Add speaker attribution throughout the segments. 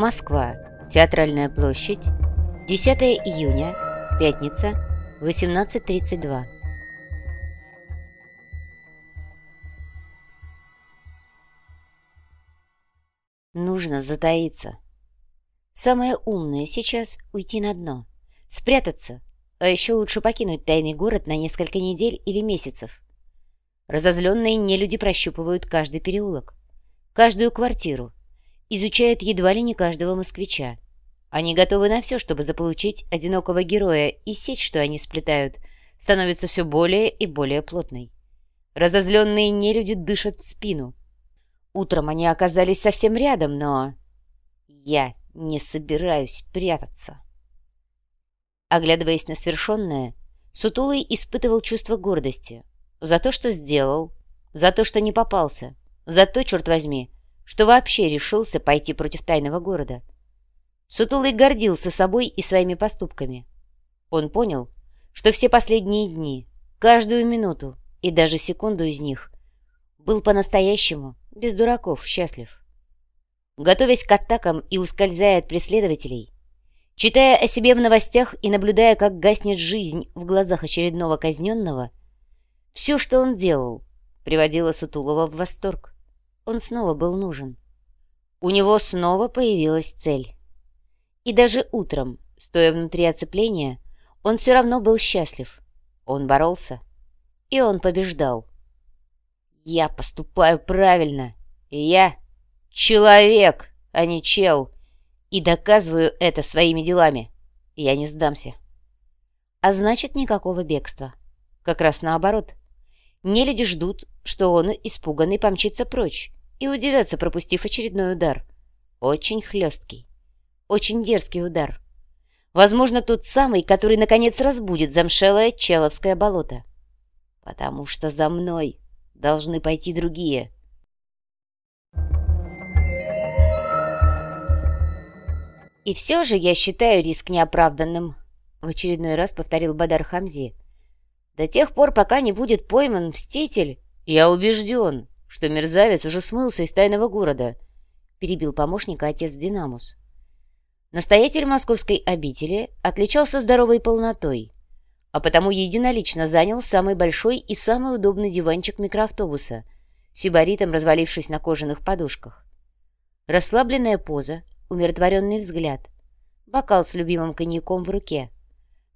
Speaker 1: Москва. Театральная площадь. 10 июня. Пятница. 18.32. Нужно затаиться. Самое умное сейчас — уйти на дно. Спрятаться. А еще лучше покинуть тайный город на несколько недель или месяцев. Разозленные нелюди прощупывают каждый переулок, каждую квартиру, изучают едва ли не каждого москвича. Они готовы на все, чтобы заполучить одинокого героя, и сеть, что они сплетают, становится все более и более плотной. Разозленные нелюди дышат в спину. Утром они оказались совсем рядом, но... Я не собираюсь прятаться. Оглядываясь на свершенное, Сутулый испытывал чувство гордости за то, что сделал, за то, что не попался, за то, черт возьми, что вообще решился пойти против тайного города. Сутулый гордился собой и своими поступками. Он понял, что все последние дни, каждую минуту и даже секунду из них был по-настоящему, без дураков, счастлив. Готовясь к атакам и ускользая от преследователей, читая о себе в новостях и наблюдая, как гаснет жизнь в глазах очередного казненного, все, что он делал, приводило Сутулова в восторг. Он снова был нужен. У него снова появилась цель. И даже утром, стоя внутри оцепления, он все равно был счастлив. Он боролся, и он побеждал. «Я поступаю правильно, я человек, а не чел, и доказываю это своими делами. Я не сдамся». А значит, никакого бегства. Как раз наоборот. Нелюди ждут, что он, испуганный, помчится прочь, и удивятся, пропустив очередной удар. Очень хлесткий, очень дерзкий удар. Возможно, тот самый, который, наконец, разбудит замшелое Человское болото. Потому что за мной должны пойти другие. «И все же я считаю риск неоправданным», — в очередной раз повторил Бадар Хамзи. «До тех пор, пока не будет пойман Мститель, я убежден, что мерзавец уже смылся из тайного города», — перебил помощника отец Динамус. Настоятель московской обители отличался здоровой полнотой, а потому единолично занял самый большой и самый удобный диванчик микроавтобуса, сибаритом развалившись на кожаных подушках. Расслабленная поза, умиротворенный взгляд, бокал с любимым коньяком в руке.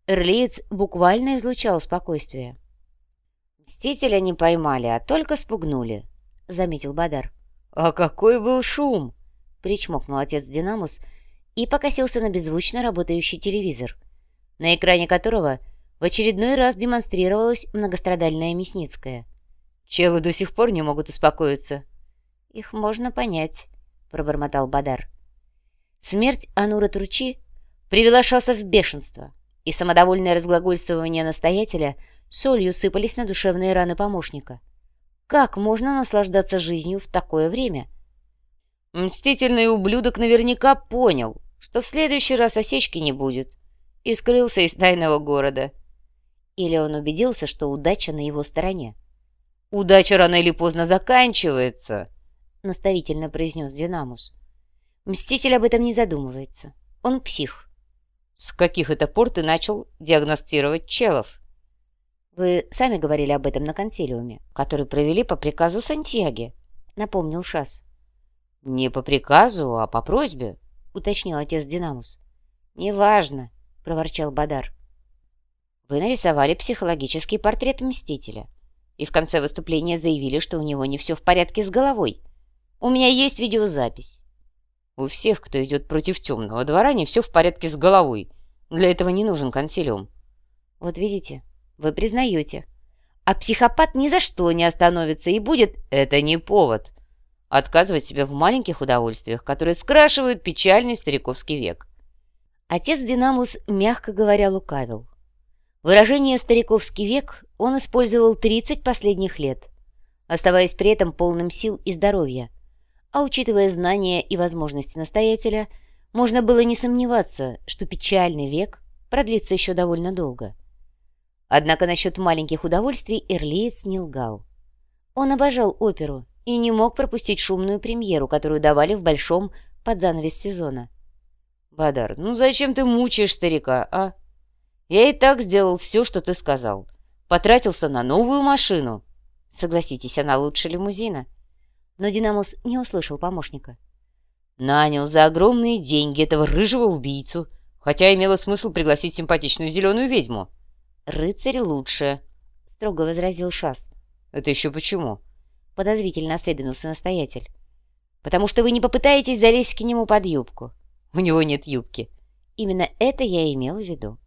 Speaker 1: Эрлиец буквально излучал спокойствие. «Мстителя не поймали, а только спугнули», — заметил Бадар.
Speaker 2: «А какой был шум!»
Speaker 1: — причмокнул отец Динамус и покосился на беззвучно работающий телевизор, на экране которого в очередной раз демонстрировалась многострадальная Мясницкая.
Speaker 2: «Челы до сих пор не могут успокоиться».
Speaker 1: «Их можно понять», — пробормотал Бадар. Смерть Анура Тручи привела Шаса в бешенство, и самодовольное разглагольствование настоятеля солью сыпались на душевные раны помощника — как можно наслаждаться жизнью в такое время?
Speaker 2: Мстительный ублюдок наверняка понял, что в следующий раз осечки не будет, и скрылся из тайного города.
Speaker 1: Или он убедился, что удача на его стороне.
Speaker 2: «Удача рано или поздно заканчивается», —
Speaker 1: наставительно произнес Динамус. Мститель об этом не задумывается. Он псих.
Speaker 2: «С каких это пор ты начал диагностировать челов?»
Speaker 1: «Вы сами говорили об этом на консилиуме, который провели по приказу Сантьяги», — напомнил Шас.
Speaker 2: «Не по приказу, а по просьбе», — уточнил отец Динамус.
Speaker 1: «Неважно», — проворчал Бадар. «Вы нарисовали психологический портрет Мстителя и в конце выступления заявили, что у него не все в порядке с головой. У меня есть видеозапись».
Speaker 2: «У всех, кто идет против темного двора, не все в порядке с головой. Для этого не нужен консилиум».
Speaker 1: «Вот видите, вы признаете. А психопат ни за что не остановится и будет...
Speaker 2: Это не повод. Отказывать себе в маленьких удовольствиях, которые скрашивают печальный стариковский век.
Speaker 1: Отец Динамус, мягко говоря, лукавил. Выражение «стариковский век» он использовал 30 последних лет, оставаясь при этом полным сил и здоровья. А учитывая знания и возможности настоятеля, можно было не сомневаться, что печальный век продлится еще довольно долго. Однако насчет маленьких удовольствий Эрлиец не лгал. Он обожал оперу и не мог пропустить шумную премьеру, которую давали в Большом под занавес сезона.
Speaker 2: «Бадар, ну зачем ты мучаешь старика, а? Я и так сделал все, что ты сказал. Потратился на новую машину».
Speaker 1: Согласитесь, она лучше лимузина. Но Динамус не услышал помощника.
Speaker 2: Нанял за огромные деньги этого рыжего убийцу, хотя имело смысл пригласить симпатичную зеленую ведьму.
Speaker 1: «Рыцарь лучше», — строго возразил Шас.
Speaker 2: «Это еще почему?»
Speaker 1: — подозрительно осведомился настоятель. «Потому что вы не попытаетесь залезть к нему под юбку. У него нет юбки. Именно это я имел в виду.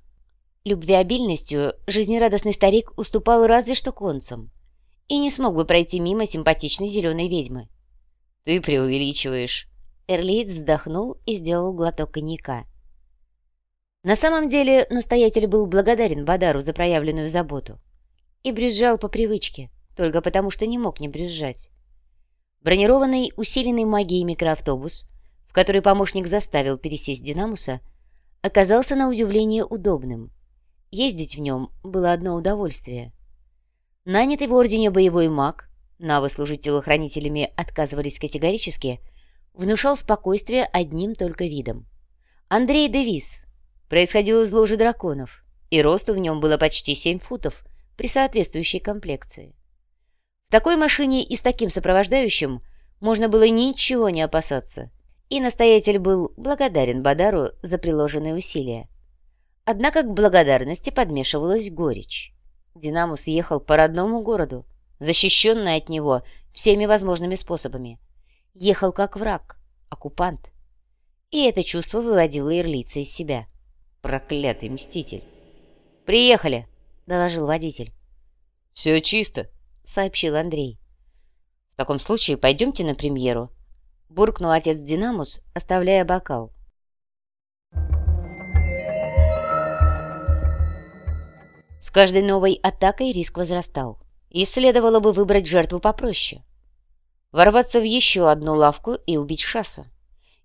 Speaker 1: Любвеобильностью жизнерадостный старик уступал разве что концам и не смог бы пройти мимо симпатичной зеленой ведьмы.
Speaker 2: «Ты преувеличиваешь».
Speaker 1: Эрлиец вздохнул и сделал глоток коньяка. На самом деле настоятель был благодарен Бадару за проявленную заботу и брюзжал по привычке, только потому что не мог не брюзжать. Бронированный, усиленный магией микроавтобус, в который помощник заставил пересесть Динамуса, оказался на удивление удобным. Ездить в нем было одно удовольствие. Нанятый в Ордене боевой маг, навы служить телохранителями отказывались категорически, внушал спокойствие одним только видом. Андрей Девис происходил из ложи драконов, и росту в нем было почти 7 футов при соответствующей комплекции. В такой машине и с таким сопровождающим можно было ничего не опасаться, и настоятель был благодарен Бадару за приложенные усилия. Однако к благодарности подмешивалась горечь. Динамус ехал по родному городу, защищенный от него всеми возможными способами. Ехал как враг, оккупант. И это чувство выводило Ирлица из себя.
Speaker 2: Проклятый мститель.
Speaker 1: «Приехали!» — доложил водитель.
Speaker 2: «Все чисто», —
Speaker 1: сообщил Андрей. «В таком случае пойдемте на премьеру», — буркнул отец Динамус, оставляя бокал. С каждой новой атакой риск возрастал, и следовало бы выбрать жертву попроще. Ворваться в еще одну лавку и убить Шаса.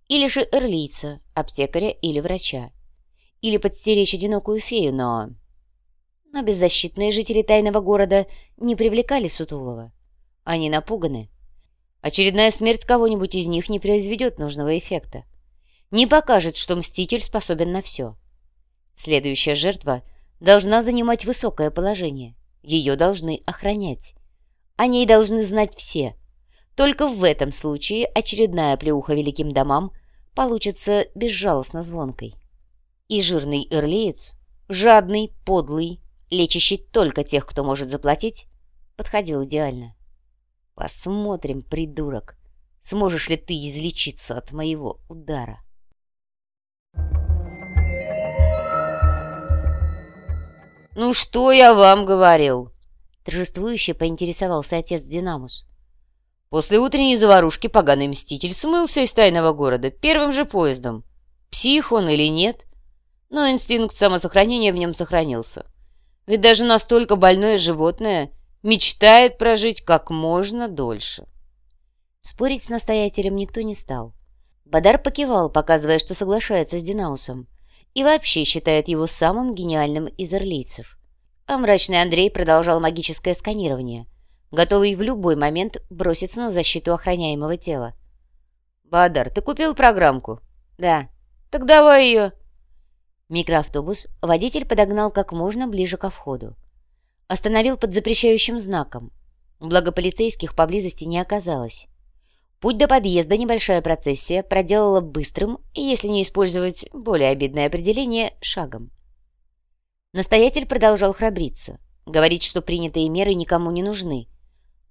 Speaker 1: Или же эрлийца, аптекаря или врача. Или подстеречь одинокую фею, но... Но беззащитные жители тайного города не привлекали Сутулова. Они напуганы. Очередная смерть кого-нибудь из них не произведет нужного эффекта. Не покажет, что Мститель способен на все. Следующая жертва должна занимать высокое положение. Ее должны охранять. О ней должны знать все. Только в этом случае очередная плеуха великим домам получится безжалостно звонкой. И жирный ирлеец, жадный, подлый, лечащий только тех, кто может заплатить, подходил идеально. Посмотрим, придурок, сможешь ли ты излечиться от моего удара.
Speaker 2: «Ну что я вам говорил?»
Speaker 1: Торжествующе поинтересовался отец Динамус.
Speaker 2: После утренней заварушки поганый мститель смылся из тайного города первым же поездом. Псих он или нет, но инстинкт самосохранения в нем сохранился. Ведь даже настолько больное животное мечтает прожить как можно дольше.
Speaker 1: Спорить с настоятелем никто не стал. Бадар покивал, показывая, что соглашается с Динаусом и вообще считает его самым гениальным из орлийцев. А мрачный Андрей продолжал магическое сканирование, готовый в любой момент броситься на защиту охраняемого тела.
Speaker 2: «Бадар, ты купил программку?»
Speaker 1: «Да».
Speaker 2: «Так давай ее».
Speaker 1: Микроавтобус водитель подогнал как можно ближе ко входу. Остановил под запрещающим знаком. Благо полицейских поблизости не оказалось. Путь до подъезда небольшая процессия проделала быстрым если не использовать более обидное определение, шагом. Настоятель продолжал храбриться, говорить, что принятые меры никому не нужны,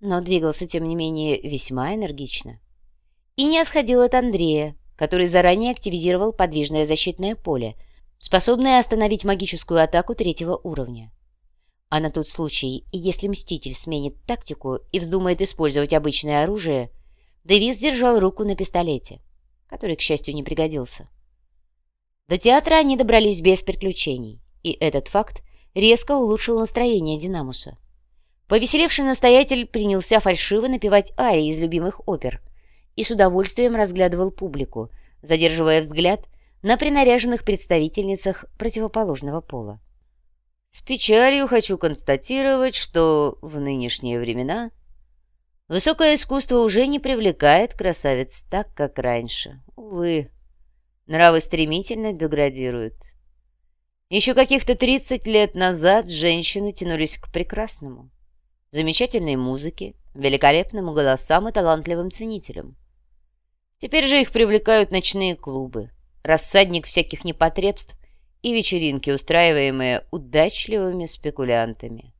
Speaker 1: но двигался, тем не менее, весьма энергично. И не отходил от Андрея, который заранее активизировал подвижное защитное поле, способное остановить магическую атаку третьего уровня. А на тот случай, если Мститель сменит тактику и вздумает использовать обычное оружие – Дэвис держал руку на пистолете, который, к счастью, не пригодился. До театра они добрались без приключений, и этот факт резко улучшил настроение Динамуса. Повеселевший настоятель принялся фальшиво напевать арии из любимых опер и с удовольствием разглядывал публику, задерживая взгляд на принаряженных представительницах противоположного пола.
Speaker 2: «С печалью хочу констатировать, что в нынешние времена Высокое искусство уже не привлекает красавиц так, как раньше. Увы. Нравы стремительно деградируют. Еще каких-то 30 лет назад женщины тянулись к прекрасному, замечательной музыке, великолепным голосам и талантливым ценителям. Теперь же их привлекают ночные клубы, рассадник всяких непотребств и вечеринки, устраиваемые удачливыми спекулянтами.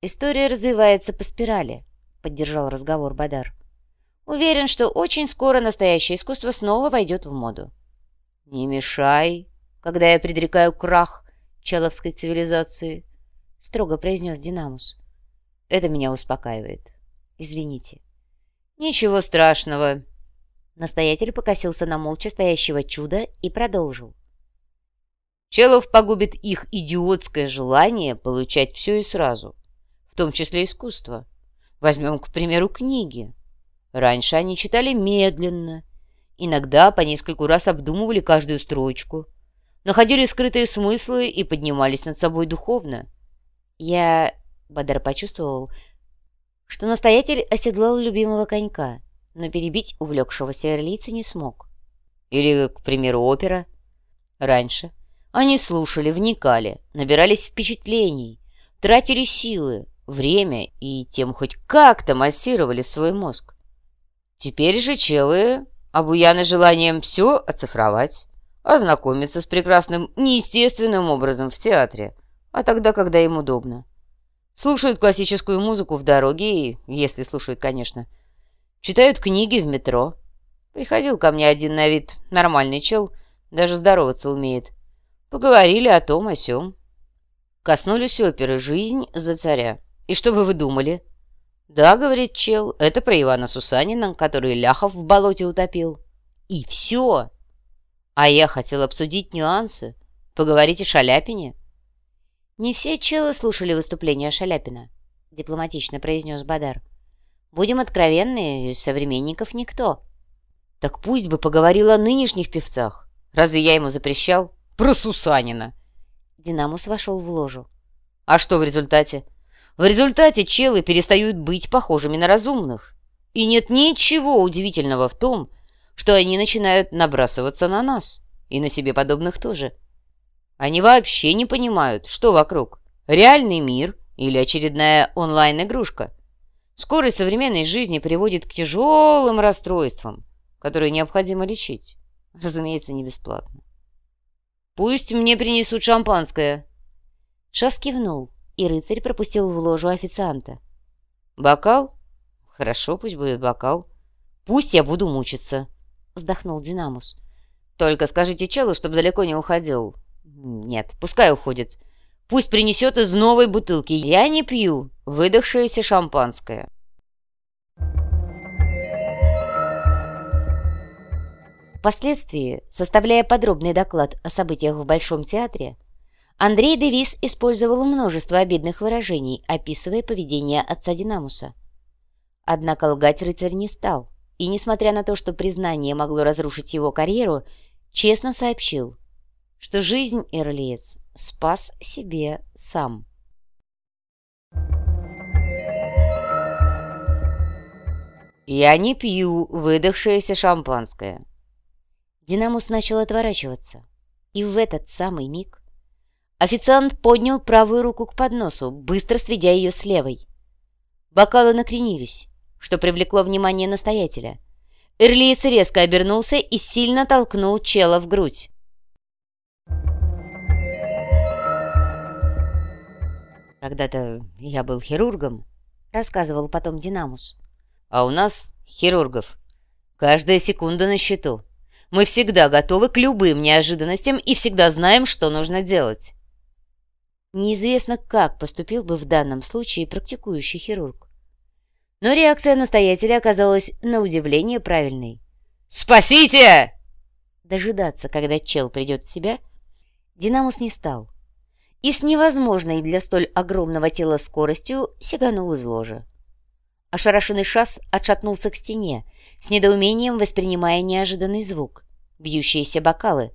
Speaker 2: «История развивается по спирали», — поддержал разговор Бадар. «Уверен, что очень скоро настоящее искусство снова войдет в моду». «Не мешай, когда я предрекаю крах человской цивилизации», — строго произнес Динамус. «Это меня успокаивает. Извините». «Ничего страшного». Настоятель покосился на молча стоящего чуда и продолжил. Челов погубит их идиотское желание получать все и сразу, в том числе искусство. Возьмем, к примеру, книги. Раньше они читали медленно, иногда по нескольку раз обдумывали каждую строчку, находили скрытые смыслы и поднимались над собой духовно. Я, Бадар почувствовал, что настоятель оседлал любимого конька, но перебить увлекшегося ирлийца не смог. Или, к примеру, опера. Раньше они слушали, вникали, набирались впечатлений, тратили силы, время и тем хоть как-то массировали свой мозг. Теперь же челы обуяны желанием все оцифровать, ознакомиться с прекрасным неестественным образом в театре, а тогда, когда им удобно. Слушают классическую музыку в дороге если слушают, конечно, читают книги в метро. Приходил ко мне один на вид нормальный чел, даже здороваться умеет. Поговорили о том, о сём. Коснулись оперы «Жизнь за царя». И что бы вы думали? Да, говорит чел, это про Ивана Сусанина, который Ляхов в болоте утопил. И все. А я хотел обсудить нюансы, поговорить о Шаляпине. Не все челы слушали выступления Шаляпина, дипломатично произнес Бадар. Будем откровенны, из современников никто. Так пусть бы поговорил о нынешних певцах. Разве я ему запрещал? Про Сусанина. Динамус вошел в ложу. А что в результате? В результате челы перестают быть похожими на разумных. И нет ничего удивительного в том, что они начинают набрасываться на нас. И на себе подобных тоже. Они вообще не понимают, что вокруг. Реальный мир или очередная онлайн-игрушка. Скорость современной жизни приводит к тяжелым расстройствам, которые необходимо лечить. Разумеется, не бесплатно. «Пусть мне принесут шампанское!» Шас кивнул, и рыцарь пропустил в ложу официанта. «Бокал? Хорошо, пусть будет бокал. Пусть я буду мучиться!» Вздохнул Динамус. «Только скажите челу, чтобы далеко не уходил. Нет, пускай уходит. Пусть принесет из новой бутылки. Я не пью выдохшееся шампанское».
Speaker 1: Впоследствии, составляя подробный доклад о событиях в Большом театре, Андрей Девис использовал множество обидных выражений, описывая поведение отца Динамуса. Однако лгать рыцарь не стал, и, несмотря на то, что признание могло разрушить его карьеру, честно сообщил, что жизнь Эрлиец спас себе сам.
Speaker 2: «Я не пью выдохшееся шампанское»,
Speaker 1: Динамус начал отворачиваться. И в этот самый миг официант поднял правую руку к подносу, быстро сведя ее с левой. Бокалы накренились, что привлекло внимание настоятеля. Эрлиес резко обернулся и сильно толкнул чела в грудь. «Когда-то я был хирургом», — рассказывал потом Динамус.
Speaker 2: «А у нас хирургов. Каждая секунда на счету». Мы всегда готовы к любым неожиданностям и всегда знаем, что нужно делать.
Speaker 1: Неизвестно, как поступил бы в данном случае практикующий хирург. Но реакция настоятеля оказалась на удивление правильной.
Speaker 2: «Спасите!»
Speaker 1: Дожидаться, когда чел придет в себя, Динамус не стал. И с невозможной для столь огромного тела скоростью сиганул из ложа. Ошарашенный шас отшатнулся к стене, с недоумением воспринимая неожиданный звук бьющиеся бокалы.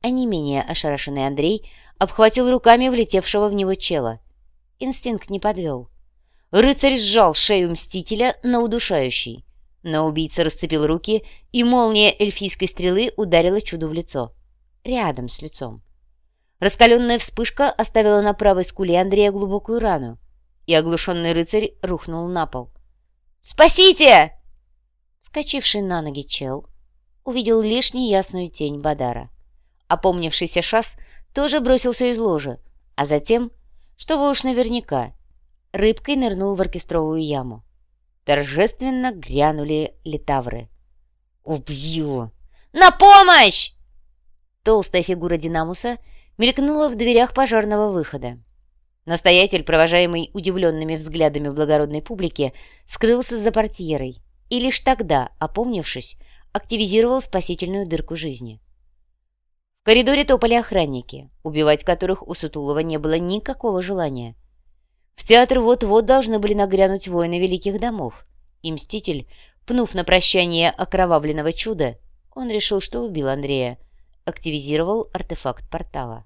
Speaker 1: А не менее ошарашенный Андрей обхватил руками влетевшего в него чела. Инстинкт не подвел. Рыцарь сжал шею Мстителя на удушающий. Но убийца расцепил руки, и молния эльфийской стрелы ударила чуду в лицо. Рядом с лицом. Раскаленная вспышка оставила на правой скуле Андрея глубокую рану, и оглушенный рыцарь рухнул на пол. «Спасите!» Скочивший на ноги чел увидел лишь неясную тень Бадара. Опомнившийся Шас тоже бросился из ложа, а затем, чтобы уж наверняка, рыбкой нырнул в оркестровую яму. Торжественно грянули литавры. «Убью! На помощь!» Толстая фигура Динамуса мелькнула в дверях пожарного выхода. Настоятель, провожаемый удивленными взглядами благородной публики, скрылся за портьерой и лишь тогда, опомнившись, активизировал спасительную дырку жизни. В коридоре топали охранники, убивать которых у Сутулова не было никакого желания. В театр вот-вот должны были нагрянуть воины великих домов, и Мститель, пнув на прощание окровавленного чуда, он решил, что убил Андрея, активизировал артефакт портала.